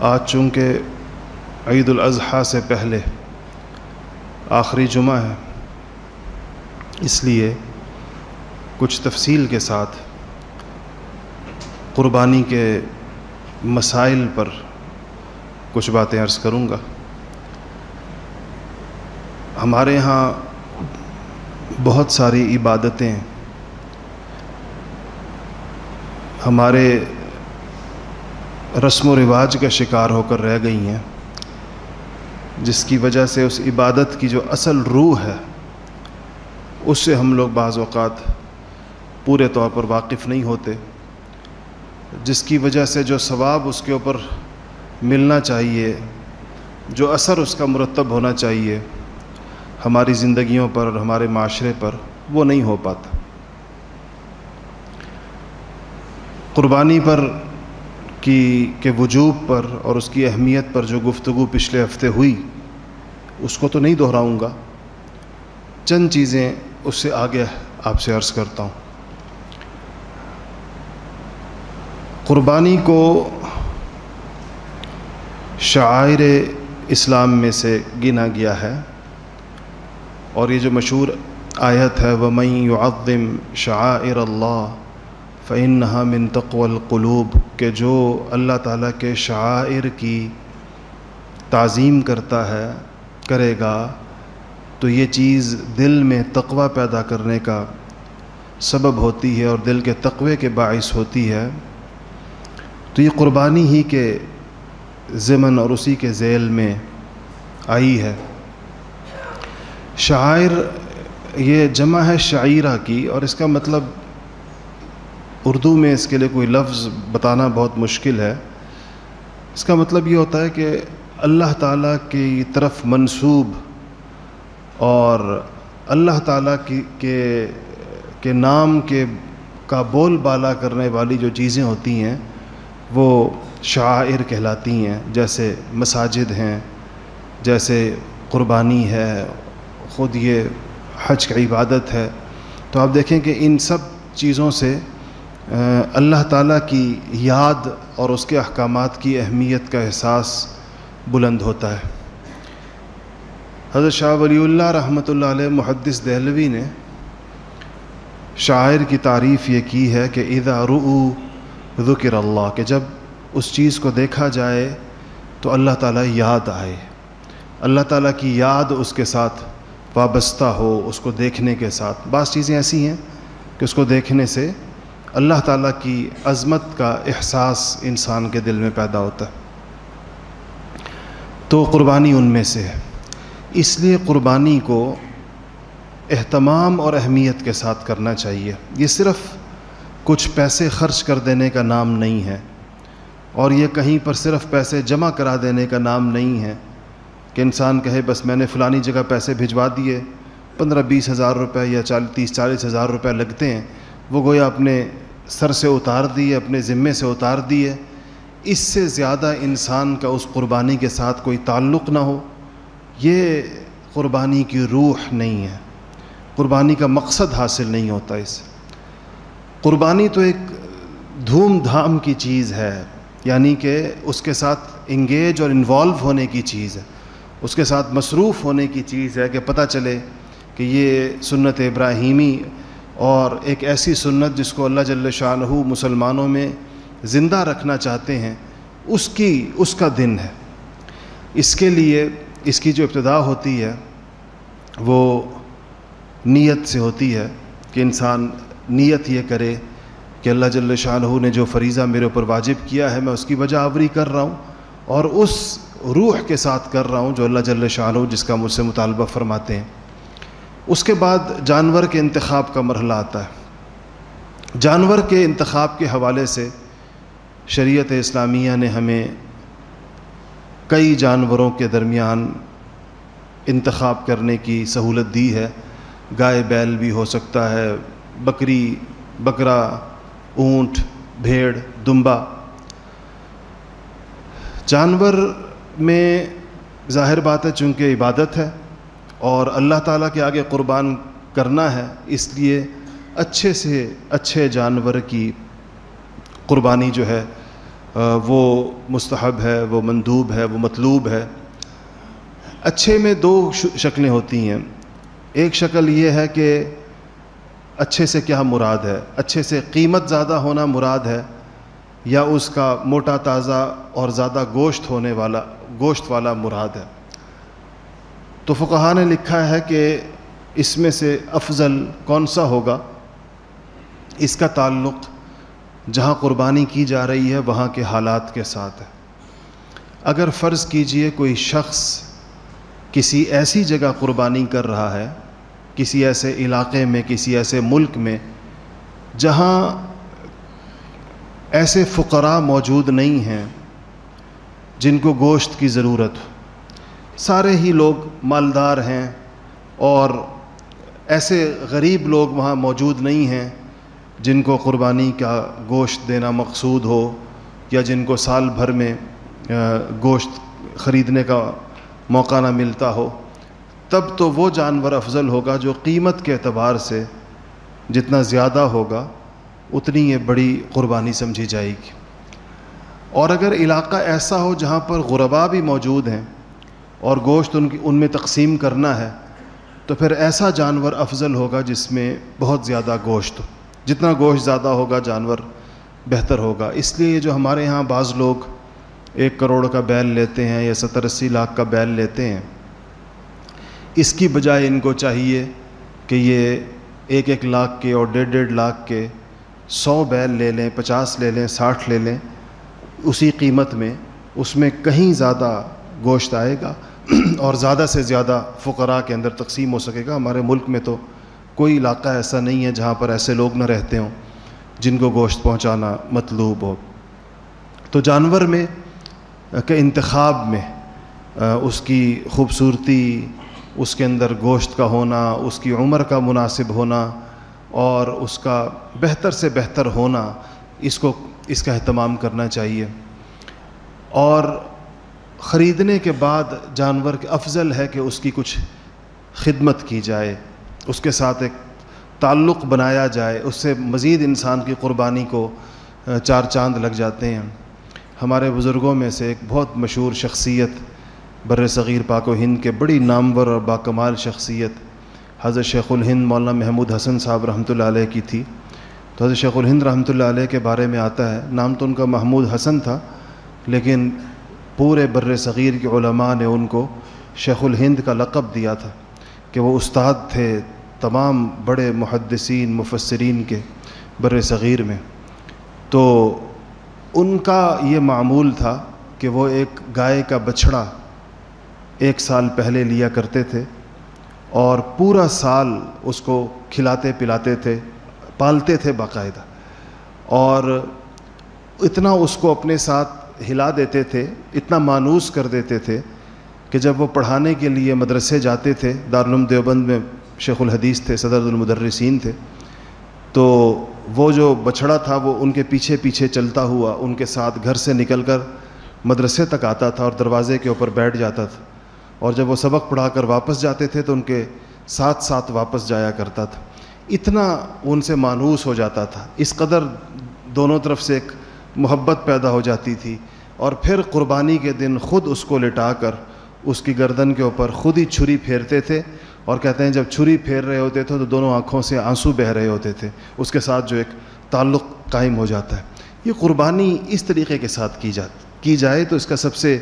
آج چونکہ عید الاضحیٰ سے پہلے آخری جمعہ ہے، اس لیے کچھ تفصیل کے ساتھ قربانی کے مسائل پر کچھ باتیں عرض کروں گا۔ ہمارے یہاں بہت ساری عبادتیں، ہمارے رسم و رواج کا شکار ہو کر رہ گئی ہیں، جس کی وجہ سے اس عبادت کی جو اصل روح ہے، اس سے ہم لوگ بعض اوقات پورے طور پر واقف نہیں ہوتے، جس کی وجہ سے جو ثواب اس کے اوپر ملنا چاہیے، جو اثر اس کا مرتب ہونا چاہیے، ہماری زندگیوں پر ہمارے معاشرے پر وہ نہیں ہو پاتا۔ قربانی پر کی کے وجوب پر اور اس کی اہمیت پر جو گفتگو پچھلے ہفتے ہوئی، اس کو تو نہیں دہراؤں گا۔ چند چیزیں اس سے آگے آپ سے عرض کرتا ہوں۔ قربانی کو شاعر اسلام میں سے گنا گیا ہے اور یہ جو مشہور آیت ہے، وَمَن يُعَظِّم شَعَائِرَ اللَّهِ فَإِنَّهَا مِن تَقْوَى الْقُلُوبِ کہ جو اللہ تعالیٰ کے شاعر کی تعظیم کرتا ہے، کرے گا، تو یہ چیز دل میں تقوی پیدا کرنے کا سبب ہوتی ہے اور دل کے تقوی کے باعث ہوتی ہے۔ تو یہ قربانی ہی کے ضمن اور اسی کے ذیل میں آئی ہے۔ شاعر یہ جمع ہے شاعرہ کی اور اس کا مطلب اردو میں اس کے لیے کوئی لفظ بتانا بہت مشکل ہے۔ اس کا مطلب یہ ہوتا ہے کہ اللہ تعالیٰ کی طرف منسوب اور اللہ تعالیٰ کی کے کے نام کے کا بول بالا کرنے والی جو چیزیں ہوتی ہیں، وہ شاعر کہلاتی ہیں۔ جیسے مساجد ہیں، جیسے قربانی ہے، خود یہ حج کا عبادت ہے۔ تو آپ دیکھیں کہ ان سب چیزوں سے اللہ تعالیٰ کی یاد اور اس کے احکامات کی اہمیت کا احساس بلند ہوتا ہے۔ حضرت شاہ ولی اللہ رحمۃ اللہ علیہ محدث دہلوی نے شاعر کی تعریف یہ کی ہے کہ اذا رعو ذکر اللہ، کہ جب اس چیز کو دیکھا جائے تو اللہ تعالیٰ یاد آئے۔ اللہ تعالیٰ کی یاد اس کے ساتھ وابستہ ہو، اس کو دیکھنے کے ساتھ۔ بعض چیزیں ایسی ہیں کہ اس کو دیکھنے سے اللہ تعالیٰ کی عظمت کا احساس انسان کے دل میں پیدا ہوتا ہے۔ تو قربانی ان میں سے ہے۔ اس لیے قربانی کو اہتمام اور اہمیت کے ساتھ کرنا چاہیے۔ یہ صرف کچھ پیسے خرچ کر دینے کا نام نہیں ہے اور یہ کہیں پر صرف پیسے جمع کرا دینے کا نام نہیں ہے کہ انسان کہے، بس میں نے فلانی جگہ پیسے بھجوا دیے، پندرہ بیس ہزار روپے یا چالیس، تیس چالیس ہزار روپے لگتے ہیں۔ وہ گویا اپنے سر سے اتار دیے اپنے ذمے سے اتار دیے اس سے زیادہ انسان کا اس قربانی کے ساتھ کوئی تعلق نہ ہو۔ یہ قربانی کی روح نہیں ہے۔ قربانی کا مقصد حاصل نہیں ہوتا اس قربانی تو ایک دھوم دھام کی چیز ہے یعنی کہ اس کے ساتھ انگیج اور انوالو ہونے کی چیز ہے۔ اس کے ساتھ مصروف ہونے کی چیز ہے کہ پتہ چلے کہ یہ سنت ابراہیمی اور ایک ایسی سنت جس کو اللہ جل شاہ مسلمانوں میں زندہ رکھنا چاہتے ہیں، اس کی، اس کا دن ہے۔ اس کے لیے اس کی جو ابتدا ہوتی ہے، وہ نیت سے ہوتی ہے کہ انسان نیت یہ کرے کہ اللہ جل شاہ نے جو فریضہ میرے اوپر واجب کیا ہے، میں اس کی وجہ آوری کر رہا ہوں اور اس روح کے ساتھ کر رہا ہوں جو اللہ جل شاہ جس کا مجھ سے مطالبہ فرماتے ہیں۔ اس کے بعد جانور کے انتخاب کا مرحلہ آتا ہے۔ جانور کے انتخاب کے حوالے سے شریعت اسلامیہ نے ہمیں کئی جانوروں کے درمیان انتخاب کرنے کی سہولت دی ہے۔ گائے، بیل بھی ہو سکتا ہے، بکری، بکرا، اونٹ، بھیڑ، دمبا۔ جانور میں ظاہر بات ہے چونکہ عبادت ہے۔ اور اللہ تعالیٰ کے آگے قربان کرنا ہے، اس لیے اچھے سے اچھے جانور کی قربانی جو ہے وہ مستحب ہے، وہ مندوب ہے، وہ مطلوب ہے۔ اچھے میں دو شکلیں ہوتی ہیں۔ ایک شکل یہ ہے کہ اچھے سے کیا مراد ہے؟ اچھے سے قیمت زیادہ ہونا مراد ہے یا اس کا موٹا تازہ اور زیادہ گوشت ہونے والا، گوشت والا مراد ہے؟ تو فقہ نے لکھا ہے کہ اس میں سے افضل کون سا ہوگا؟ اس کا تعلق جہاں قربانی کی جا رہی ہے، وہاں کے حالات کے ساتھ ہے۔ اگر فرض کیجیے کوئی شخص کسی ایسی جگہ قربانی کر رہا ہے، کسی ایسے علاقے میں، کسی ایسے ملک میں، جہاں ایسے فقراء موجود نہیں ہیں، جن کو گوشت کی ضرورت ہو۔ سارے ہی لوگ مالدار ہیں اور ایسے غریب لوگ وہاں موجود نہیں ہیں جن کو قربانی کا گوشت دینا مقصود ہو یا جن کو سال بھر میں گوشت خریدنے کا موقع نہ ملتا ہو۔ تب تو وہ جانور افضل ہوگا جو قیمت کے اعتبار سے جتنا زیادہ ہوگا، اتنی یہ بڑی قربانی سمجھی جائے گی۔ اور اگر علاقہ ایسا ہو جہاں پر غربا بھی موجود ہیں اور گوشت ان کی ان میں تقسیم کرنا ہے، تو پھر ایسا جانور افضل ہوگا جس میں بہت زیادہ گوشت ہو۔ جتنا گوشت زیادہ ہوگا جانور بہتر ہوگا۔ اس لیے جو ہمارے یہاں بعض لوگ ایک کروڑ کا بیل لیتے ہیں یا ستر اسی لاکھ کا بیل لیتے ہیں، اس کی بجائے ان کو چاہیے کہ یہ ایک ایک لاکھ کے اور ڈیڑھ ڈیڑھ لاکھ کے سو بیل لے لیں، پچاس لے لیں، ساٹھ لے لیں، اسی قیمت میں اس میں کہیں زیادہ گوشت آئے گا۔ اور زیادہ سے زیادہ فقراء کے اندر تقسیم ہو سکے گا۔ ہمارے ملک میں تو کوئی علاقہ ایسا نہیں ہے جہاں پر ایسے لوگ نہ رہتے ہوں جن کو گوشت پہنچانا مطلوب ہو۔ تو جانور میں کے انتخاب میں، اس کی خوبصورتی، اس کے اندر گوشت کا ہونا، اس کی عمر کا مناسب ہونا اور اس کا بہتر سے بہتر ہونا، اس کو، اس کا اہتمام کرنا چاہیے۔ اور خریدنے کے بعد جانور کے افضل ہے کہ اس کی کچھ خدمت کی جائے، اس کے ساتھ ایک تعلق بنایا جائے، اس سے مزید انسان کی قربانی کو چار چاند لگ جاتے ہیں۔ ہمارے بزرگوں میں سے ایک بہت مشہور شخصیت بر صغیر پاک و ہند کے بڑی نامور اور باکمال شخصیت حضرت شیخ الہند مولانا محمود حسن صاحب رحمۃ اللہ علیہ کی تھی۔ تو حضرت شیخ الہند رحمۃ اللہ علیہ کے بارے میں آتا ہے۔ نام تو ان کا محمود حسن تھا، لیکن پورے بر صغیر کے علماء نے ان کو شیخ الہند کا لقب دیا تھا کہ وہ استاد تھے تمام بڑے محدثین، مفسرین کے بر صغیر میں۔ تو ان کا یہ معمول تھا کہ وہ ایک گائے کا بچھڑا ایک سال پہلے لیا کرتے تھے اور پورا سال اس کو کھلاتے پلاتے تھے، پالتے تھے باقاعدہ۔ اور اتنا اس کو اپنے ساتھ ہلا دیتے تھے، اتنا مانوس کر دیتے تھے کہ جب وہ پڑھانے کے لیے مدرسے جاتے تھے، دارالعلوم دیوبند میں شیخ الحدیث تھے، صدر المدرسین تھے، تو وہ جو بچھڑا تھا، وہ ان کے پیچھے پیچھے چلتا ہوا، ان کے ساتھ گھر سے نکل کر مدرسے تک آتا تھا اور دروازے کے اوپر بیٹھ جاتا تھا۔ اور جب وہ سبق پڑھا کر واپس جاتے تھے، تو ان کے ساتھ ساتھ واپس جایا کرتا تھا۔ اتنا ان سے مانوس ہو جاتا تھا۔ اس قدر دونوں طرف سے ایک محبت پیدا ہو جاتی تھی اور پھر قربانی کے دن خود اس کو لٹا کر اس کی گردن کے اوپر خود ہی چھری پھیرتے تھے اور کہتے ہیں جب چھری پھیر رہے ہوتے تھے تو دونوں آنکھوں سے آنسو بہہ رہے ہوتے تھے۔ اس کے ساتھ جو ایک تعلق قائم ہو جاتا ہے۔ یہ قربانی اس طریقے کے ساتھ کی جاتی کی جائے تو اس کا سب سے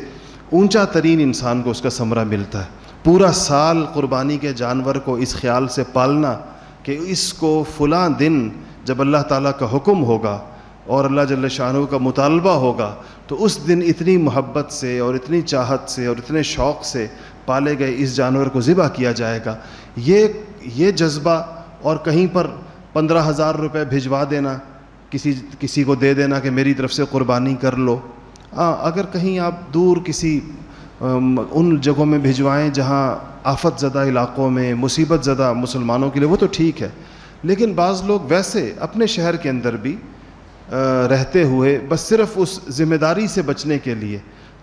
اونچا ترین انسان کو اس کا ثمرہ ملتا ہے۔ پورا سال قربانی کے جانور کو اس خیال سے پالنا کہ اس کو فلاں دن جب اللہ تعالیٰ کا حکم ہوگا اور اللہ جل شاہ کا مطالبہ ہوگا، تو اس دن اتنی محبت سے اور اتنی چاہت سے اور اتنے شوق سے پالے گئے اس جانور کو ذبح کیا جائے گا۔ یہ یہ جذبہ اور کہیں پر پندرہ ہزار روپے بھجوا دینا، کسی کسی کو دے دینا کہ میری طرف سے قربانی کر لو۔ ہاں اگر کہیں آپ دور کسی ان جگہوں میں بھجوائیں جہاں آفت زدہ علاقوں میں، مصیبت زدہ مسلمانوں کے لیے، وہ تو ٹھیک ہے۔ لیکن بعض لوگ ویسے اپنے شہر کے اندر بھی رہتے ہوئے، بس صرف اس ذمہ داری سے بچنے کے لیے،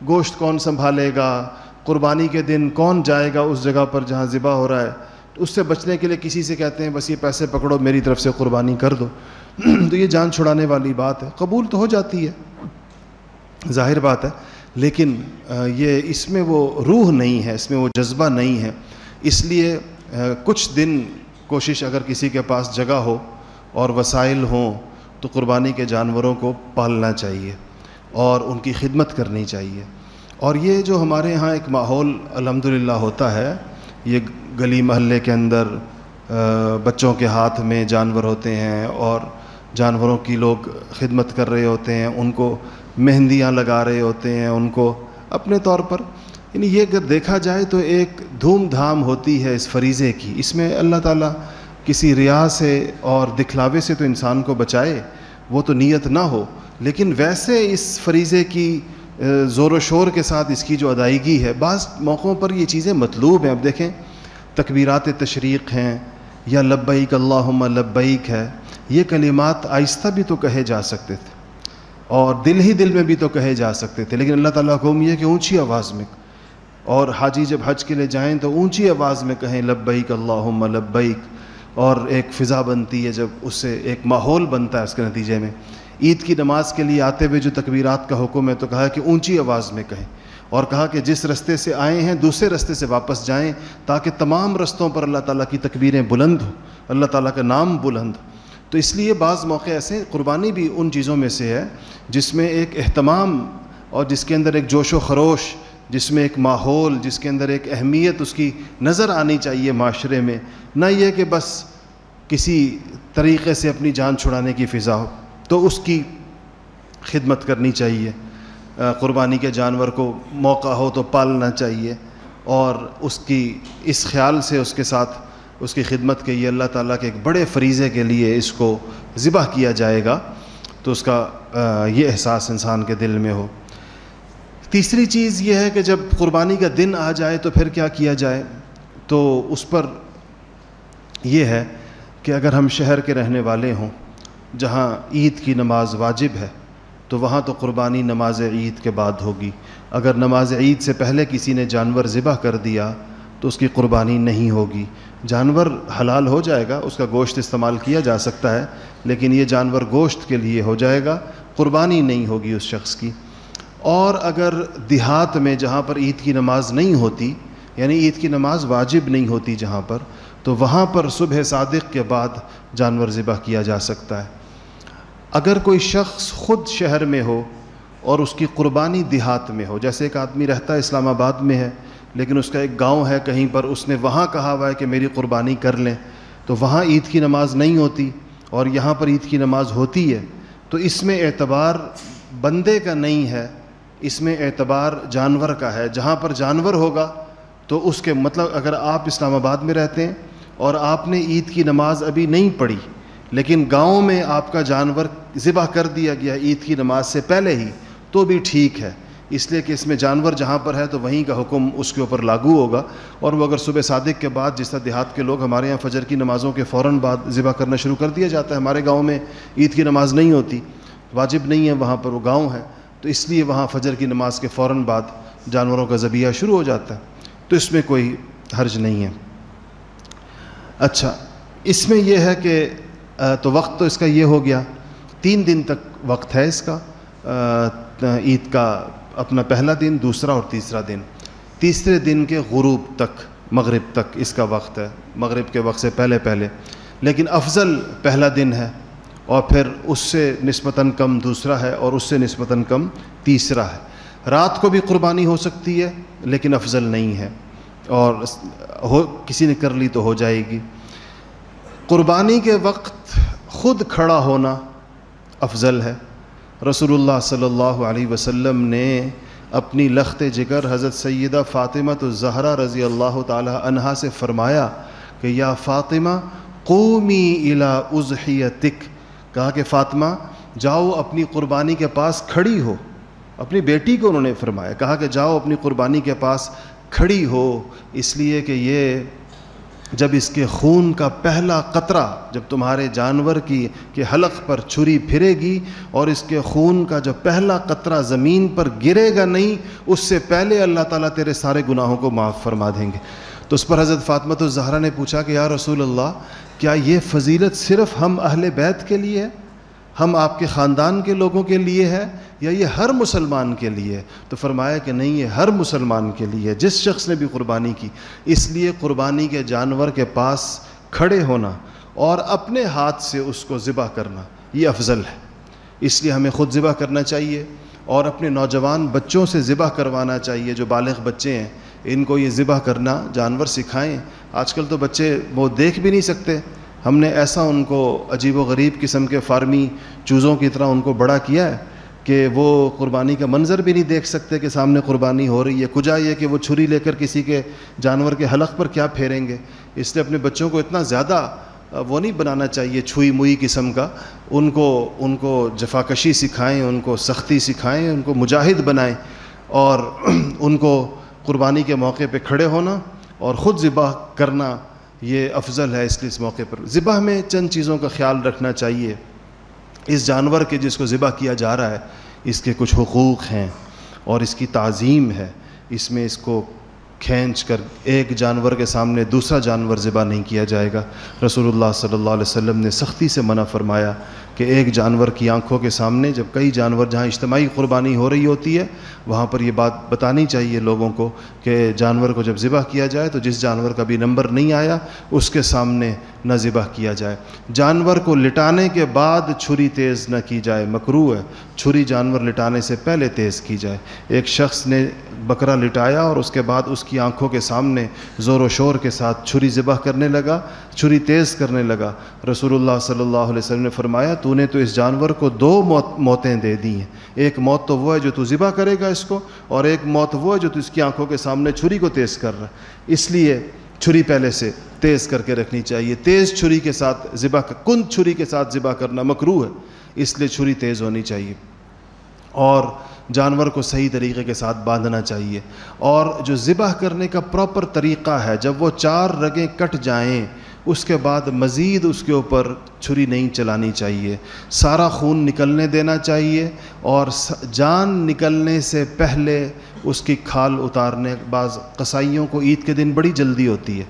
گوشت کون سنبھالے گا، قربانی کے دن کون جائے گا اس جگہ پر جہاں ذبح ہو رہا ہے اس سے بچنے کے لیے کسی سے کہتے ہیں، بس یہ پیسے پکڑو، میری طرف سے قربانی کر دو۔ تو یہ جان چھڑانے والی بات ہے۔ قبول تو ہو جاتی ہے، ظاہر بات ہے، لیکن یہ اس میں وہ روح نہیں ہے، اس میں وہ جذبہ نہیں ہے۔ اس لیے کچھ دن کوشش اگر کسی کے پاس جگہ ہو اور وسائل ہوں تو قربانی کے جانوروں کو پالنا چاہیے اور ان کی خدمت کرنی چاہیے۔ اور یہ جو ہمارے ہاں ایک ماحول الحمدللہ ہوتا ہے، یہ گلی محلے کے اندر بچوں کے ہاتھ میں جانور ہوتے ہیں اور جانوروں کی لوگ خدمت کر رہے ہوتے ہیں، ان کو مہندیاں لگا رہے ہوتے ہیں، ان کو اپنے طور پر۔ یعنی یہ اگر دیکھا جائے تو ایک دھوم دھام ہوتی ہے اس فریضے کی۔ اس میں اللہ تعالیٰ کسی ریا سے اور دکھلاوے سے تو انسان کو بچائے، وہ تو نیت نہ ہو۔ لیکن ویسے اس فریضے کی زور و شور کے ساتھ اس کی جو ادائیگی ہے، بعض موقعوں پر یہ چیزیں مطلوب ہیں۔ اب دیکھیں، تکبیرات تشریق ہیں یا لبیک اللہم لبیک ہے، یہ کلمات آہستہ بھی تو کہے جا سکتے تھے اور دل ہی دل میں بھی تو کہے جا سکتے تھے۔ لیکن اللہ تعالیٰ کو یہ کہ اونچی آواز میں، اور حاجی جب حج کے لیے جائیں تو اونچی آواز میں کہیں لبیک اللہم لبیک۔ اور ایک فضا بنتی ہے جب اس سے ایک ماحول بنتا ہے اس کے نتیجے میں۔ عید کی نماز کے لیے آتے ہوئے جو تکبیرات کا حکم ہے تو کہا کہ اونچی آواز میں کہیں اور کہا کہ جس رستے سے آئے ہیں دوسرے رستے سے واپس جائیں تاکہ تمام رستوں پر اللہ تعالیٰ کی تکبیریں بلند ہوں، اللہ تعالیٰ کا نام بلند تو اس لیے بعض موقع ایسے قربانی بھی ان چیزوں میں سے ہے جس میں ایک اہتمام اور جس کے اندر ایک جوش و خروش جس میں ایک ماحول، جس کے اندر ایک اہمیت اس کی نظر آنی چاہیے معاشرے میں، نہ یہ کہ بس کسی طریقے سے اپنی جان چھڑانے کی فضا ہو، تو اس کی خدمت کرنی چاہیے۔ قربانی کے جانور کو موقع ہو تو پالنا چاہیے اور اس کی، اس خیال سے اس کے ساتھ اس کی خدمت کے یہ اللہ تعالیٰ کے ایک بڑے فریضے کے لیے اس کو ذبح کیا جائے گا، تو اس کا یہ احساس انسان کے دل میں ہو۔ تیسری چیز یہ ہے کہ جب قربانی کا دن آ جائے تو پھر کیا کیا جائے؟ تو اس پر یہ ہے کہ اگر ہم شہر کے رہنے والے ہوں، جہاں عید کی نماز واجب ہے، تو وہاں تو قربانی نماز عید کے بعد ہوگی۔ اگر نماز عید سے پہلے کسی نے جانور ذبح کر دیا، تو اس کی قربانی نہیں ہوگی۔ جانور حلال ہو جائے گا، اس کا گوشت استعمال کیا جا سکتا ہے، لیکن یہ جانور گوشت کے لیے ہو جائے گا۔ قربانی نہیں ہوگی اس شخص کی۔ اور اگر دیہات میں جہاں پر عید کی نماز نہیں ہوتی یعنی عید کی نماز واجب نہیں ہوتی جہاں پر، تو وہاں پر صبح صادق کے بعد جانور ذبح کیا جا سکتا ہے۔ اگر کوئی شخص خود شہر میں ہو اور اس کی قربانی دیہات میں ہو، جیسے ایک آدمی رہتا ہے اسلام آباد میں ہے، لیکن اس کا ایک گاؤں ہے کہیں پر، اس نے وہاں کہا ہوا ہے کہ میری قربانی کر لیں، تو وہاں عید کی نماز نہیں ہوتی اور یہاں پر عید کی نماز ہوتی ہے، تو اس میں اعتبار بندے کا نہیں ہے اس میں اعتبار جانور کا ہے۔ جہاں پر جانور ہوگا تو اس کے مطلب اگر آپ اسلام آباد میں رہتے ہیں اور آپ نے عید کی نماز ابھی نہیں پڑھی، لیکن گاؤں میں آپ کا جانور ذبح کر دیا گیا عید کی نماز سے پہلے ہی، تو بھی ٹھیک ہے۔ اس لیے کہ اس میں جانور جہاں پر ہے تو وہیں کا حکم اس کے اوپر لاگو ہوگا۔ اور وہ اگر صبح صادق کے بعد جس طرح دیہات کے لوگ ہمارے یہاں فجر کی نمازوں کے فوراً بعد ذبح کرنا شروع کر دیا جاتا ہے، ہمارے گاؤں میں عید کی نماز نہیں ہوتی، واجب نہیں ہے وہاں پر، وہ گاؤں ہے۔ تو اس لیے وہاں فجر کی نماز کے فوراً بعد جانوروں کا ذبیہ شروع ہو جاتا ہے۔ تو اس میں کوئی حرج نہیں ہے۔ اچھا اس میں یہ ہے کہ تو وقت تو اس کا یہ ہو گیا۔ تین دن تک وقت ہے اس کا۔ عید کا اپنا پہلا دن، دوسرا اور تیسرا دن۔ تیسرے دن کے غروب تک، مغرب تک اس کا وقت ہے۔ مغرب کے وقت سے پہلے پہلے۔ لیکن افضل پہلا دن ہے۔ اور پھر اس سے نسبتاً کم دوسرا ہے اور اس سے نسبتاً کم تیسرا ہے۔ رات کو بھی قربانی ہو سکتی ہے، لیکن افضل نہیں ہے۔ اور ہو کسی نے کر لی تو ہو جائے گی۔ قربانی کے وقت خود کھڑا ہونا افضل ہے۔ رسول اللہ صلی اللہ علیہ وسلم نے اپنی لخت جگر حضرت سیدہ فاطمہ تو زہرا رضی اللہ تعالی عنہا سے فرمایا کہ یا فاطمہ قومی الا اضحیتک کہا کہ فاطمہ، جاؤ اپنی قربانی کے پاس کھڑی ہو۔ اپنی بیٹی کو انہوں نے فرمایا، کہا کہ جاؤ اپنی قربانی کے پاس کھڑی ہو۔ اس لیے کہ یہ جب اس کے خون کا پہلا قطرہ، جب تمہارے جانور کی کہ حلق پر چھری پھرے گی اور اس کے خون کا جب پہلا قطرہ زمین پر گرے گا نہیں، اس سے پہلے اللہ تعالیٰ تیرے سارے گناہوں کو معاف فرما دیں گے۔ تو اس پر حضرت فاطمت الزہرا نے پوچھا کہ یا رسول اللہ کیا یہ فضیلت صرف ہم اہل بیت کے لیے ہے؟ ہم آپ کے خاندان کے لوگوں کے لیے ہے یا یہ ہر مسلمان کے لیے تو فرمایا کہ نہیں، یہ ہر مسلمان کے لیے جس شخص نے بھی قربانی کی، اس لیے قربانی کے جانور کے پاس کھڑے ہونا اور اپنے ہاتھ سے اس کو ذبح کرنا، یہ افضل ہے۔ اس لیے ہمیں خود ذبح کرنا چاہیے اور اپنے نوجوان بچوں سے ذبح کروانا چاہیے جو بالغ بچے ہیں۔ ان کو یہ ذبح کرنا، جانور سکھائیں۔ آج کل تو بچے وہ دیکھ بھی نہیں سکتے۔ ہم نے ایسا ان کو عجیب و غریب قسم کے فارمی چوزوں کی طرح ان کو بڑا کیا ہے کہ وہ قربانی کا منظر بھی نہیں دیکھ سکتے کہ سامنے قربانی ہو رہی ہے۔ کجا یہ کہ وہ چھری لے کر کسی کے جانور کے حلق پر کیا پھیریں گے؟ اس لیے اپنے بچوں کو اتنا زیادہ وہ نہیں بنانا چاہیے چھوئی موئی قسم کا۔ ان کو ان کو جفاکشی سکھائیں، ان کو سختی سکھائیں، ان کو مجاہد بنائیں۔ اور ان کو قربانی کے موقع پہ کھڑے ہونا اور خود ذبح کرنا یہ افضل ہے اس لیے اس موقع پر۔ ذبح میں چند چیزوں کا خیال رکھنا چاہیے۔ اس جانور کے جس کو ذبح کیا جا رہا ہے، اس کے کچھ حقوق ہیں اور اس کی تعظیم ہے۔ اس میں اس کو کھینچ کر ایک جانور کے سامنے دوسرا جانور ذبح نہیں کیا جائے گا۔ رسول اللہ صلی اللہ علیہ وسلم نے سختی سے منع فرمایا کہ ایک جانور کی آنکھوں کے سامنے جب کئی جانور جہاں اجتماعی قربانی ہو رہی ہوتی ہے، وہاں پر یہ بات بتانی چاہیے لوگوں کو کہ جانور کو جب ذبح کیا جائے تو جس جانور کا بھی نمبر نہیں آیا، اس کے سامنے نہ ذبح کیا جائے۔ جانور کو لٹانے کے بعد چھری تیز نہ کی جائے مکرو ہے۔ چھری جانور لٹانے سے پہلے تیز کی جائے۔ ایک شخص نے بکرا لٹایا اور اس کے بعد اس کی آنکھوں کے سامنے زور و شور کے ساتھ چھری ذبح کرنے لگا، چھری تیز کرنے لگا۔ رسول اللہ صلی اللہ علیہ وسلم نے فرمایا، تو نے تو اس جانور کو دو موت موتیں دے دی ہیں۔ ایک موت تو وہ ہے جو تو ذبح کرے گا اس کو، اور ایک موت وہ ہے جو تو اس کی آنکھوں کے سامنے چھری کو تیز کر رہا ہے۔ اس لیے چھری پہلے سے تیز کر کے رکھنی چاہیے۔ تیز چھری کے ساتھ ذبح کند چھری کے ساتھ ذبح کرنا مکرو ہے۔ اس لیے چھری تیز ہونی چاہیے۔ اور جانور کو صحیح طریقے کے ساتھ باندھنا چاہیے۔ اور جو ذبح کرنے کا پراپر طریقہ ہے، جب وہ چار رگیں کٹ جائیں اس کے بعد مزید اس کے اوپر چھری نہیں چلانی چاہیے۔ سارا خون نکلنے دینا چاہیے اور جان نکلنے سے پہلے اس کی کھال اتارنے، بعض قصائیوں کو عید کے دن بڑی جلدی ہوتی ہے۔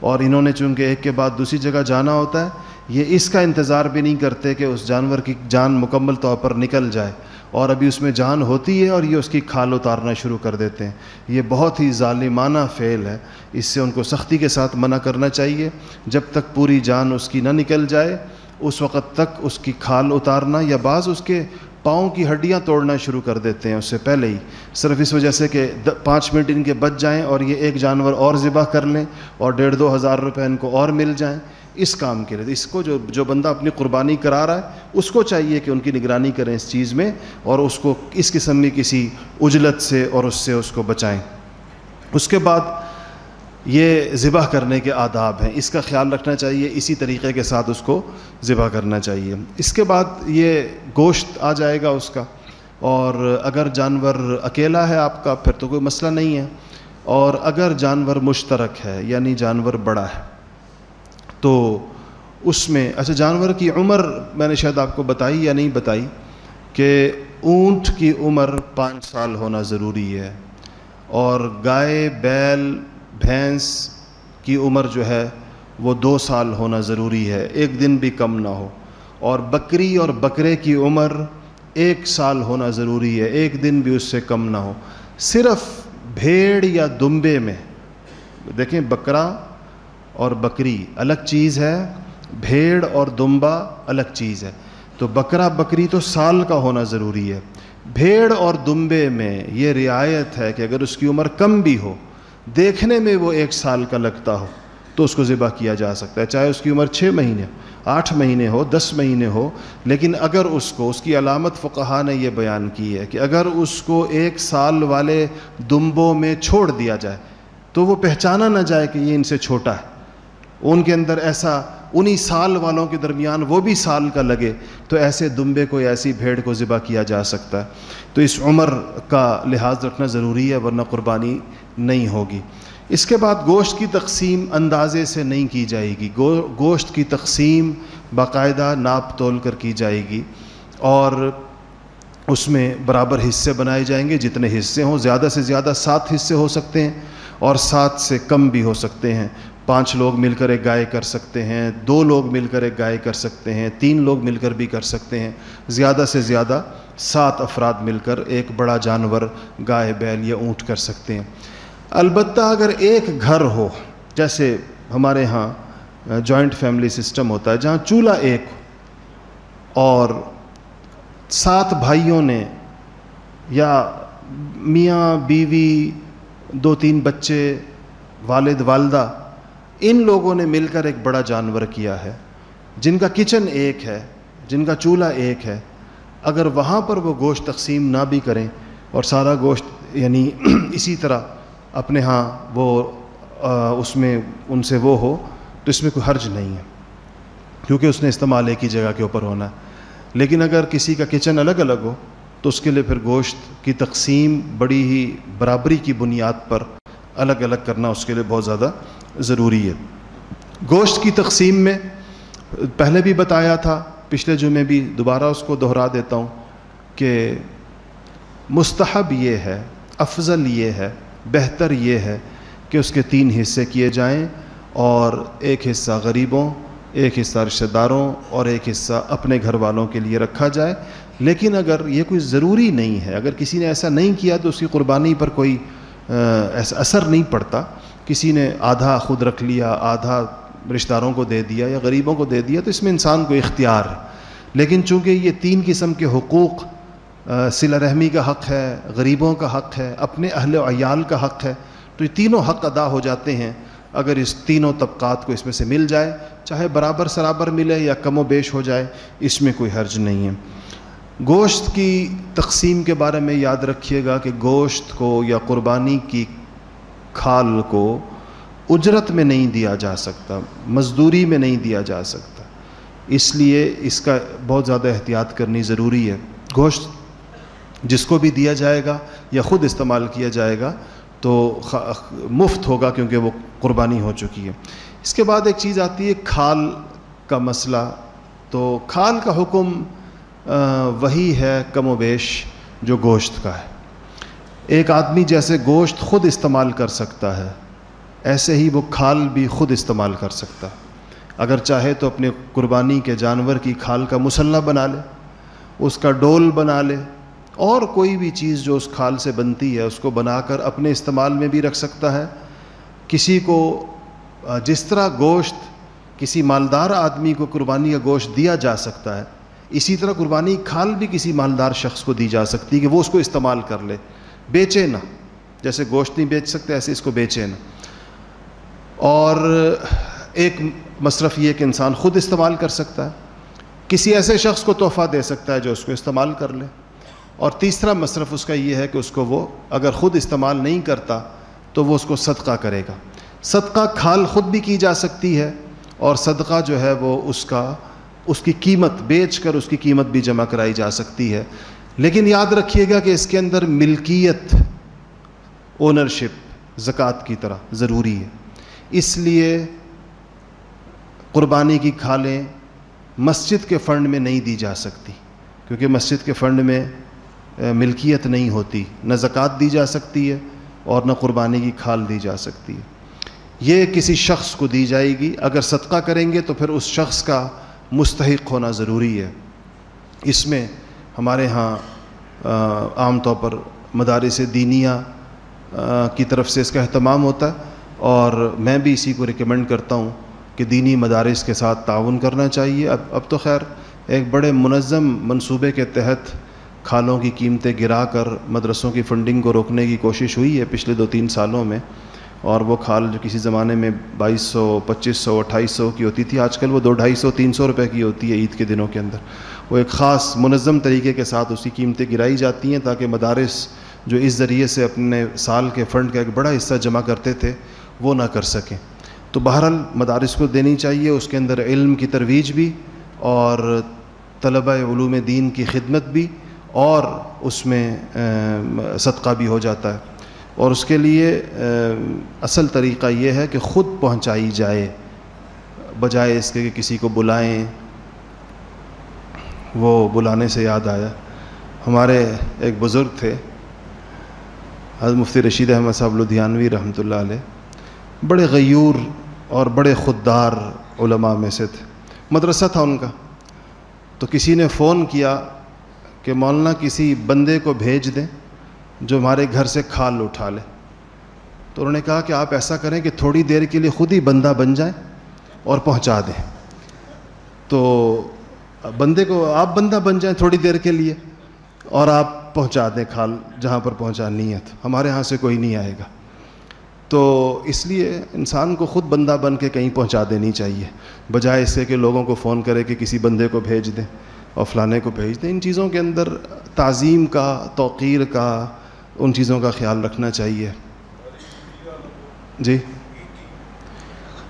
اور انہوں نے چونکہ ایک کے بعد دوسری جگہ جانا ہوتا ہے یہ اس کا انتظار بھی نہیں کرتے کہ اس جانور کی جان مکمل طور پر نکل جائے اور ابھی اس میں جان ہوتی ہے اور یہ اس کی کھال اتارنا شروع کر دیتے ہیں۔ یہ بہت ہی ظالمانہ فعل ہے۔ اس سے ان کو سختی کے ساتھ منع کرنا چاہیے۔ جب تک پوری جان اس کی نہ نکل جائے، اس وقت تک اس کی کھال اتارنا یا بعض اس کے پاؤں کی ہڈیاں توڑنا شروع کر دیتے ہیں۔ اس سے پہلے ہی صرف اس وجہ سے کہ پانچ منٹ ان کے بچ جائیں اور یہ ایک جانور اور ذبح کر لیں اور ڈیڑھ دو ہزار روپے ان کو اور مل جائیں۔ اس کام کے لیے، اس کو جو جو بندہ اپنی قربانی کرا رہا ہے، اس کو چاہیے کہ ان کی نگرانی کریں اس چیز میں اور اس کو اس قسم کی کسی اجلت سے اور اس سے اس کو بچائیں۔ اس کے بعد یہ ذبح کرنے کے آداب ہیں۔ اس کا خیال رکھنا چاہیے، اسی طریقے کے ساتھ اس کو ذبح کرنا چاہیے۔ اس کے بعد یہ گوشت آ جائے گا اس کا۔ اور اگر جانور اکیلا ہے آپ کا، پھر تو کوئی مسئلہ نہیں ہے۔ اور اگر جانور مشترک ہے یعنی جانور بڑا ہے تو اس میں اچھا جانور کی عمر میں نے شاید آپ کو بتائی یا نہیں بتائی کہ اونٹ کی عمر پانچ سال ہونا ضروری ہے اور گائے، بیل، بھینس کی عمر جو ہے وہ دو سال ہونا ضروری ہے، ایک دن بھی کم نہ ہو۔ اور بکری اور بکرے کی عمر ایک سال ہونا ضروری ہے، ایک دن بھی اس سے کم نہ ہو۔ صرف بھیڑ یا دمبے میں، دیکھیں، بکرا اور بکری الگ چیز ہے، بھیڑ اور دمبا الگ چیز ہے۔ تو بکرا بکری تو سال کا ہونا ضروری ہے۔ بھیڑ اور دمبے میں یہ رعایت ہے کہ اگر اس کی عمر کم بھی ہو، دیکھنے میں وہ ایک سال کا لگتا ہو، تو اس کو ذبح کیا جا سکتا ہے۔ چاہے اس کی عمر چھ مہینے، آٹھ مہینے ہو، دس مہینے ہو، لیکن اگر اس کو، اس کی علامت فقہا نے یہ بیان کی ہے کہ اگر اس کو ایک سال والے دمبوں میں چھوڑ دیا جائے، تو وہ پہچانا نہ جائے کہ یہ ان سے چھوٹا ہے۔ ان کے اندر ایسا انہی سال والوں کے درمیان وہ بھی سال کا لگے تو ایسے دمبے کو ایسی بھیڑ کو ذبح کیا جا سکتا ہے۔ تو اس عمر کا لحاظ رکھنا ضروری ہے ورنہ قربانی نہیں ہوگی۔ اس کے بعد گوشت کی تقسیم اندازے سے نہیں کی جائے گی۔ گوشت کی تقسیم باقاعدہ ناپ تول کر کی جائے گی اور اس میں برابر حصے بنائے جائیں گے۔ جتنے حصے ہوں، زیادہ سے زیادہ سات حصے ہو سکتے ہیں اور سات سے کم بھی ہو سکتے ہیں۔ پانچ لوگ مل کر ایک گائے کر سکتے ہیں، دو لوگ مل کر ایک گائے کر سکتے ہیں، تین لوگ مل کر بھی کر سکتے ہیں۔ زیادہ سے زیادہ سات افراد مل کر ایک بڑا جانور، گائے، بیل یا اونٹ کر سکتے ہیں۔ البتہ اگر ایک گھر ہو، جیسے ہمارے ہاں جوائنٹ فیملی سسٹم ہوتا ہے، جہاں چولہا ایک اور سات بھائیوں نے یا میاں، بیوی، دو تین بچے، والد، والدہ ان لوگوں نے مل کر ایک بڑا جانور کیا ہے، جن کا کچن ایک ہے، جن کا چولہا ایک ہے۔ اگر وہاں پر وہ گوشت تقسیم نہ بھی کریں اور سارا گوشت یعنی اسی طرح اپنے ہاں وہ اس میں ان سے وہ ہو، تو اس میں کوئی حرج نہیں ہے، کیونکہ اس نے استعمال ایک ہی جگہ کے اوپر ہونا ہے۔ لیکن اگر کسی کا کچن الگ الگ ہو، تو اس کے لیے پھر گوشت کی تقسیم بڑی ہی برابری کی بنیاد پر الگ الگ کرنا اس کے لیے بہت زیادہ ضروری ہے۔ گوشت کی تقسیم میں، پہلے بھی بتایا تھا، پچھلے جمعے بھی دوبارہ اس کو دہرا دیتا ہوں کہ مستحب یہ ہے، افضل یہ ہے، بہتر یہ ہے کہ اس کے تین حصے کیے جائیں اور ایک حصہ غریبوں، ایک حصہ رشتہ داروں اور ایک حصہ اپنے گھر والوں کے لیے رکھا جائے۔ لیکن اگر یہ کوئی ضروری نہیں ہے، اگر کسی نے ایسا نہیں کیا تو اس کی قربانی پر کوئی ایسا اثر نہیں پڑتا۔ کسی نے آدھا خود رکھ لیا، آدھا رشتہ داروں کو دے دیا یا غریبوں کو دے دیا تو اس میں انسان کو اختیار ہے۔ لیکن چونکہ یہ تین قسم کے حقوق صلہ رحمی کا حق ہے، غریبوں کا حق ہے، اپنے اہل و عیال کا حق ہے، تو یہ تینوں حق ادا ہو جاتے ہیں اگر اس تینوں طبقات کو اس میں سے مل جائے، چاہے برابر سرابر ملے یا کم و بیش ہو جائے، اس میں کوئی حرج نہیں ہے۔ گوشت کی تقسیم کے بارے میں یاد رکھیے گا کہ گوشت کو یا قربانی کی کھال کو اجرت میں نہیں دیا جا سکتا، مزدوری میں نہیں دیا جا سکتا۔ اس لیے اس کا بہت زیادہ احتیاط کرنی ضروری ہے۔ گوشت جس کو بھی دیا جائے گا یا خود استعمال کیا جائے گا تو مفت ہوگا کیونکہ وہ قربانی ہو چکی ہے۔ اس کے بعد ایک چیز آتی ہے، کھال کا مسئلہ۔ تو کھال کا حکم وہی ہے، کم و بیش جو گوشت کا ہے۔ ایک آدمی جیسے گوشت خود استعمال کر سکتا ہے، ایسے ہی وہ کھال بھی خود استعمال کر سکتا۔ ہے اگر چاہے تو اپنے قربانی کے جانور کی کھال کا مسلح بنا لے، اس کا ڈول بنا لے، اور کوئی بھی چیز جو اس کھال سے بنتی ہے، اس کو بنا کر اپنے استعمال میں بھی رکھ سکتا ہے۔ کسی کو، جس طرح گوشت کسی مالدار آدمی کو قربانی کا گوشت دیا جا سکتا ہے، اسی طرح قربانی کھال بھی کسی مالدار شخص کو دی جا سکتی ہے کہ وہ اس کو استعمال کر لے۔ بیچے نہ۔ جیسے گوشت نہیں بیچ سکتے، ایسے اس کو بیچے نہ۔ اور ایک مصرف یہ کہ انسان خود استعمال کر سکتا ہے۔ کسی ایسے شخص کو تحفہ دے سکتا ہے جو اس کو استعمال کر لے۔ اور تیسرا مصرف اس کا یہ ہے کہ اس کو وہ اگر خود استعمال نہیں کرتا تو وہ اس کو صدقہ کرے گا۔ صدقہ کھال خود بھی کی جا سکتی ہے اور صدقہ جو ہے وہ اس کا، اس کی قیمت، بیچ کر اس کی قیمت بھی جمع کرائی جا سکتی ہے۔ لیکن یاد رکھیے گا کہ اس کے اندر ملکیت اونرشپ زکوٰۃ کی طرح ضروری ہے۔ اس لیے قربانی کی کھالیں مسجد کے فنڈ میں نہیں دی جا سکتی، کیونکہ مسجد کے فنڈ میں ملکیت نہیں ہوتی۔ نہ زکوٰۃ دی جا سکتی ہے اور نہ قربانی کی کھال دی جا سکتی ہے۔ یہ کسی شخص کو دی جائے گی۔ اگر صدقہ کریں گے تو پھر اس شخص کا مستحق ہونا ضروری ہے۔ اس میں ہمارے ہاں عام طور پر مدارس دینیا کی طرف سے اس کا اہتمام ہوتا ہے اور میں بھی اسی کو ریکمینڈ کرتا ہوں کہ دینی مدارس کے ساتھ تعاون کرنا چاہیے۔ اب اب تو خیر، ایک بڑے منظم منصوبے کے تحت کھالوں کی قیمتیں گرا کر مدرسوں کی فنڈنگ کو روکنے کی کوشش ہوئی ہے پچھلے دو تین سالوں میں اور وہ کھال جو کسی زمانے میں بائیس سو، پچیس سو، اٹھائیس سو کی ہوتی تھی۔ آج کل وہ دو ڈھائی سو، تین سو روپے کی ہوتی ہے عید کے دنوں کے اندر۔ وہ ایک خاص منظم طریقے کے ساتھ اس کی قیمتیں گرائی جاتی ہیں تاکہ مدارس جو اس ذریعے سے اپنے سال کے فنڈ کا ایک بڑا حصہ جمع کرتے تھے، وہ نہ کر سکیں۔ تو بہرحال مدارس کو دینی چاہیے، اس کے اندر علم کی ترویج بھی اور طلبہ علوم دین کی خدمت بھی اور اس میں صدقہ بھی ہو جاتا ہے۔ اور اس کے لیے اصل طریقہ یہ ہے کہ خود پہنچائی جائے، بجائے اس کے کہ کسی کو بلائیں۔ وہ بلانے سے یاد آیا۔ ہمارے ایک بزرگ تھے، حضرت مفتی رشید احمد صاحب لدھیانوی رحمۃ اللہ علیہ، بڑے غیور اور بڑے خوددار علماء میں سے تھے۔ مدرسہ تھا ان کا۔ تو کسی نے فون کیا کہ مولانا کسی بندے کو بھیج دیں جو ہمارے گھر سے کھال اٹھا لے۔ تو انہوں نے کہا کہ آپ ایسا کریں کہ تھوڑی دیر کے لیے خود ہی بندہ بن جائیں اور پہنچا دیں۔ تو بندے کو آپ بندہ بن جائیں تھوڑی دیر کے لیے اور آپ پہنچا دیں کھال جہاں پر پہنچانی ہے تو ہمارے ہاں سے کوئی نہیں آئے گا۔ تو اس لیے انسان کو خود بندہ بن کے کہیں پہنچا دینی چاہیے۔ بجائے اس سے کہ لوگوں کو فون کرے کہ کسی بندے کو بھیج دیں اور فلانے کو بھیج دیں۔ ان چیزوں کے اندر تعظیم کا، توقیر کا، ان چیزوں کا خیال رکھنا چاہیے۔ جی؟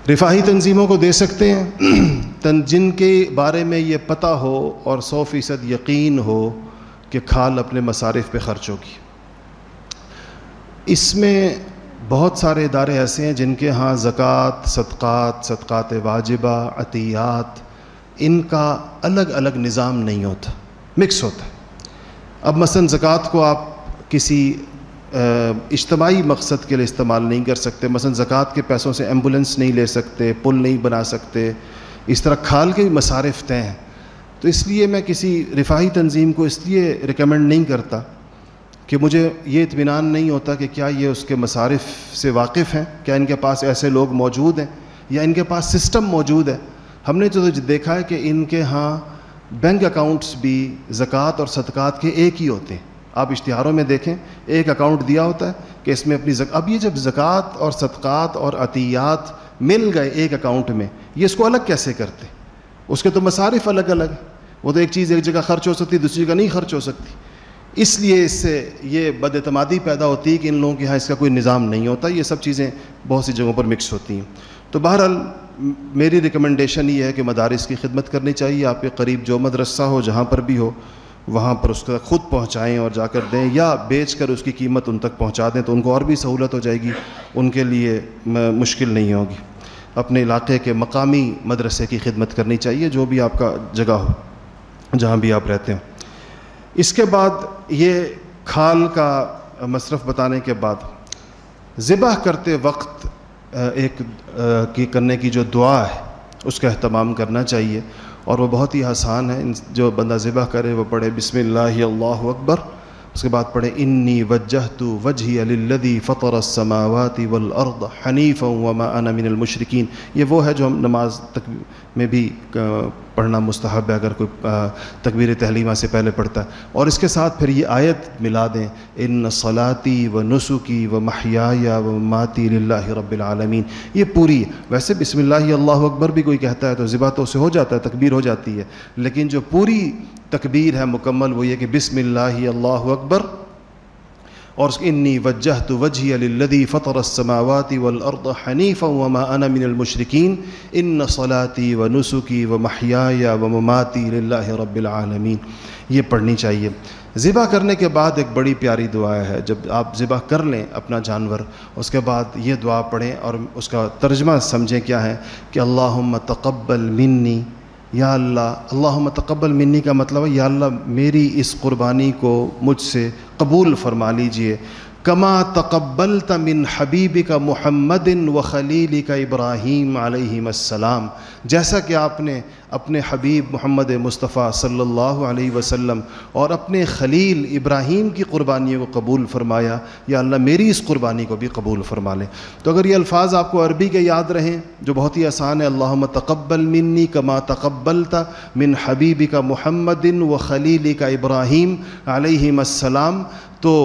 رفاہی تنظیموں کو دے سکتے ہیں۔ جن کے بارے میں یہ پتہ ہو اور سو فیصد یقین ہو کہ کھال اپنے مصارف پہ خرچ ہوگی۔ اس میں بہت سارے ادارے ایسے ہیں جن کے ہاں زکوٰۃ، صدقات صدقات واجبہ، عطیات، ان کا الگ الگ نظام نہیں ہوتا، مکس ہوتا۔ ہے اب مثلا زکوٰۃ کو آپ کسی اجتماعی مقصد کے لیے استعمال نہیں کر سکتے۔ مثلا زکوٰۃ کے پیسوں سے ایمبولنس نہیں لے سکتے، پل نہیں بنا سکتے۔ اس طرح کھال کے بھی مصارف طے ہیں۔ تو اس لیے میں کسی رفاہی تنظیم کو اس لیے ریکمنڈ نہیں کرتا کہ مجھے یہ اطمینان نہیں ہوتا کہ کیا یہ اس کے مصارف سے واقف ہیں، کیا ان کے پاس ایسے لوگ موجود ہیں یا ان کے پاس سسٹم موجود ہے۔ ہم نے جو دیکھا ہے کہ ان کے ہاں بینک اکاؤنٹس بھی زکوٰۃ اور صدقات کے ایک ہی ہوتے ہیں۔ آپ اشتہاروں میں دیکھیں، ایک اکاؤنٹ دیا ہوتا ہے کہ اس میں اپنی زک... اب یہ جب زکوٰۃ اور صدقات اور عطیات مل گئے ایک اکاؤنٹ میں، یہ اس کو الگ کیسے کرتے؟ اس کے تو مصارف الگ الگ ہیں۔ وہ تو ایک چیز ایک جگہ خرچ ہو سکتی، دوسری جگہ نہیں خرچ ہو سکتی۔ اس لیے اس سے یہ بد اعتمادی پیدا ہوتی ہے کہ ان لوگوں کے یہاں اس کا کوئی نظام نہیں ہوتا، یہ سب چیزیں بہت سی جگہوں پر مکس ہوتی ہیں۔ تو بہرحال میری ریکمنڈیشن یہ ہے کہ مدارس کی خدمت کرنی چاہیے۔ آپ کے قریب جو مدرسہ ہو، جہاں پر بھی ہو وہاں پر اس کا خود پہنچائیں اور جا کر دیں، یا بیچ کر اس کی قیمت ان تک پہنچا دیں تو ان کو اور بھی سہولت ہو جائے گی، ان کے لیے مشکل نہیں ہوگی۔ اپنے علاقے کے مقامی مدرسے کی خدمت کرنی چاہیے، جو بھی آپ کا جگہ ہو، جہاں بھی آپ رہتے ہیں اس کے بعد یہ کھال کا مصرف بتانے کے بعد ذبح کرتے وقت ایک کی کرنے کی جو دعا ہے، اس کا اہتمام کرنا چاہیے۔ اور وہ بہت ہی آسان ہے۔ جو بندہ ذبح کرے وہ پڑھے بسم اللہ اللہ اکبر، اس کے بعد پڑھے انی وجہ تو وجہ علی فطر السماوات والارض حنیف وما انا من المشرقین یہ وہ ہے جو ہم نماز تک میں بھی پڑھنا مستحب ہے اگر کوئی تکبیر تحلیمہ سے پہلے پڑھتا ہے۔ اور اس کے ساتھ پھر یہ آیت ملا دیں، ان صلاتی و نسخی و محیا و ماتی اللہ رب العالمین. یہ پوری ویسے بسم اللہ اللہ اکبر بھی کوئی کہتا ہے تو ذبح تو اسے ہو جاتا ہے، تکبیر ہو جاتی ہے۔ لیکن جو پوری تکبیر ہے مکمل وہ یہ کہ بسم اللہ اللہ اکبر اور انی وجہ تو وجہ الدی فطر السماوات والارض حنیفا وما انا من المشرقین ان صلاتی و نسخی و محیا و مماتی اللہ رب العالمین۔ یہ پڑھنی چاہیے۔ ذبح کرنے کے بعد ایک بڑی پیاری دعا ہے۔ جب آپ ذبح کر لیں اپنا جانور، اس کے بعد یہ دعا پڑھیں اور اس کا ترجمہ سمجھیں کیا ہے کہ اللہم تقبل منی یا اللہ اللہ متقبل منی کا مطلب ہے، یا اللہ، میری اس قربانی کو مجھ سے قبول فرما لیجیے۔ کما تقبل من حبیب کا محمد و خلیل کا ابراہیم علیہ السلام۔ جیسا کہ آپ نے اپنے حبیب محمد مصطفیٰ صلی اللہ علیہ وسلم اور اپنے خلیل ابراہیم کی قربانیوں کو قبول فرمایا، یا اللہ میری اس قربانی کو بھی قبول فرما لیں تو اگر یہ الفاظ آپ کو عربی کے یاد رہیں، جو بہت ہی آسان ہے اللہ تقبل منی کما تقبلتا من حبیب کا محمد و خلیل کا ابراہیم علیہ السلام، تو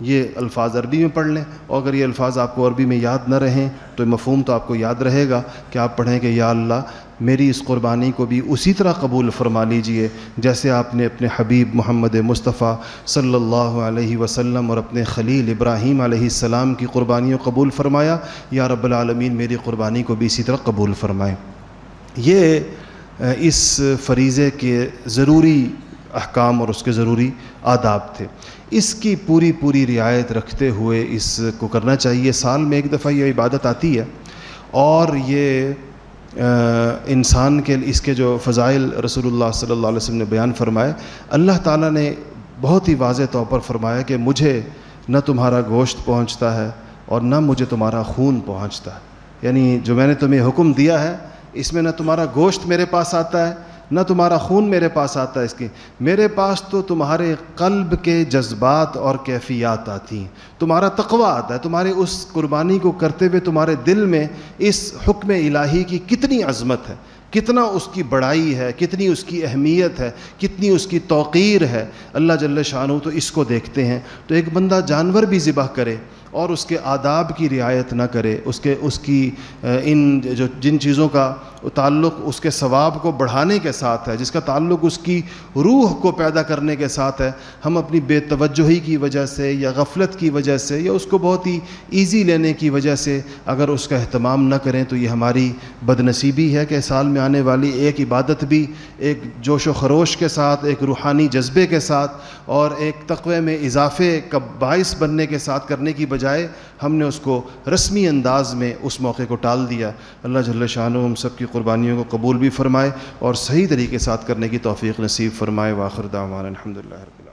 یہ الفاظ عربی میں پڑھ لیں۔ اور اگر یہ الفاظ آپ کو عربی میں یاد نہ رہیں، تو مفہوم تو آپ کو یاد رہے گا کہ آپ پڑھیں کہ یا اللہ، میری اس قربانی کو بھی اسی طرح قبول فرما لیجیے جیسے آپ نے اپنے حبیب محمد مصطفیٰ صلی اللہ علیہ وسلم اور اپنے خلیل ابراہیم علیہ السلام کی قربانیوں قبول فرمایا۔ یا رب العالمین، میری قربانی کو بھی اسی طرح قبول فرمائیں۔ یہ اس فریضے کے ضروری احکام اور اس کے ضروری آداب تھے۔ اس کی پوری پوری رعایت رکھتے ہوئے اس کو کرنا چاہیے۔ سال میں ایک دفعہ یہ عبادت آتی ہے اور یہ انسان کے، اس کے جو فضائل رسول اللہ صلی اللہ علیہ وسلم نے بیان فرمائے، اللہ تعالیٰ نے بہت ہی واضح طور پر فرمایا کہ مجھے نہ تمہارا گوشت پہنچتا ہے اور نہ مجھے تمہارا خون پہنچتا ہے۔ یعنی جو میں نے تمہیں حکم دیا ہے، اس میں نہ تمہارا گوشت میرے پاس آتا ہے نہ تمہارا خون میرے پاس آتا ہے اس کی۔ میرے پاس تو تمہارے قلب کے جذبات اور کیفیات آتی ہیں۔ تمہارا تقوی آتا ہے۔ تمہارے اس قربانی کو کرتے ہوئے تمہارے دل میں اس حکم الہی کی کتنی عظمت ہے۔ کتنا اس کی بڑائی ہے۔ کتنی اس کی اہمیت ہے۔ کتنی اس کی توقیر ہے۔ اللہ جل شاہ تو اس کو دیکھتے ہیں۔ تو ایک بندہ جانور بھی ذبح کرے اور اس کے آداب کی رعایت نہ کرے، اس کے، اس کی ان جو، جن چیزوں کا تعلق اس کے ثواب کو بڑھانے کے ساتھ ہے، جس کا تعلق اس کی روح کو پیدا کرنے کے ساتھ ہے۔ ہم اپنی بے توجہی کی وجہ سے یا غفلت کی وجہ سے یا اس کو بہت ہی ایزی لینے کی وجہ سے اگر اس کا اہتمام نہ کریں تو یہ ہماری بد نصیبی ہے کہ سال میں آنے والی ایک عبادت بھی، ایک جوش و خروش کے ساتھ، ایک روحانی جذبے کے ساتھ اور ایک تقوی میں اضافے کا باعث بننے کے ساتھ کرنے کی بجائے ہم نے اس کو رسمی انداز میں اس موقع کو ٹال دیا۔ اللہ جل شاہ ہم سب کی قربانیوں کو قبول بھی فرمائے اور صحیح طریقے ساتھ کرنے کی توفیق نصیب فرمائے۔ واخر دعوان الحمد للہ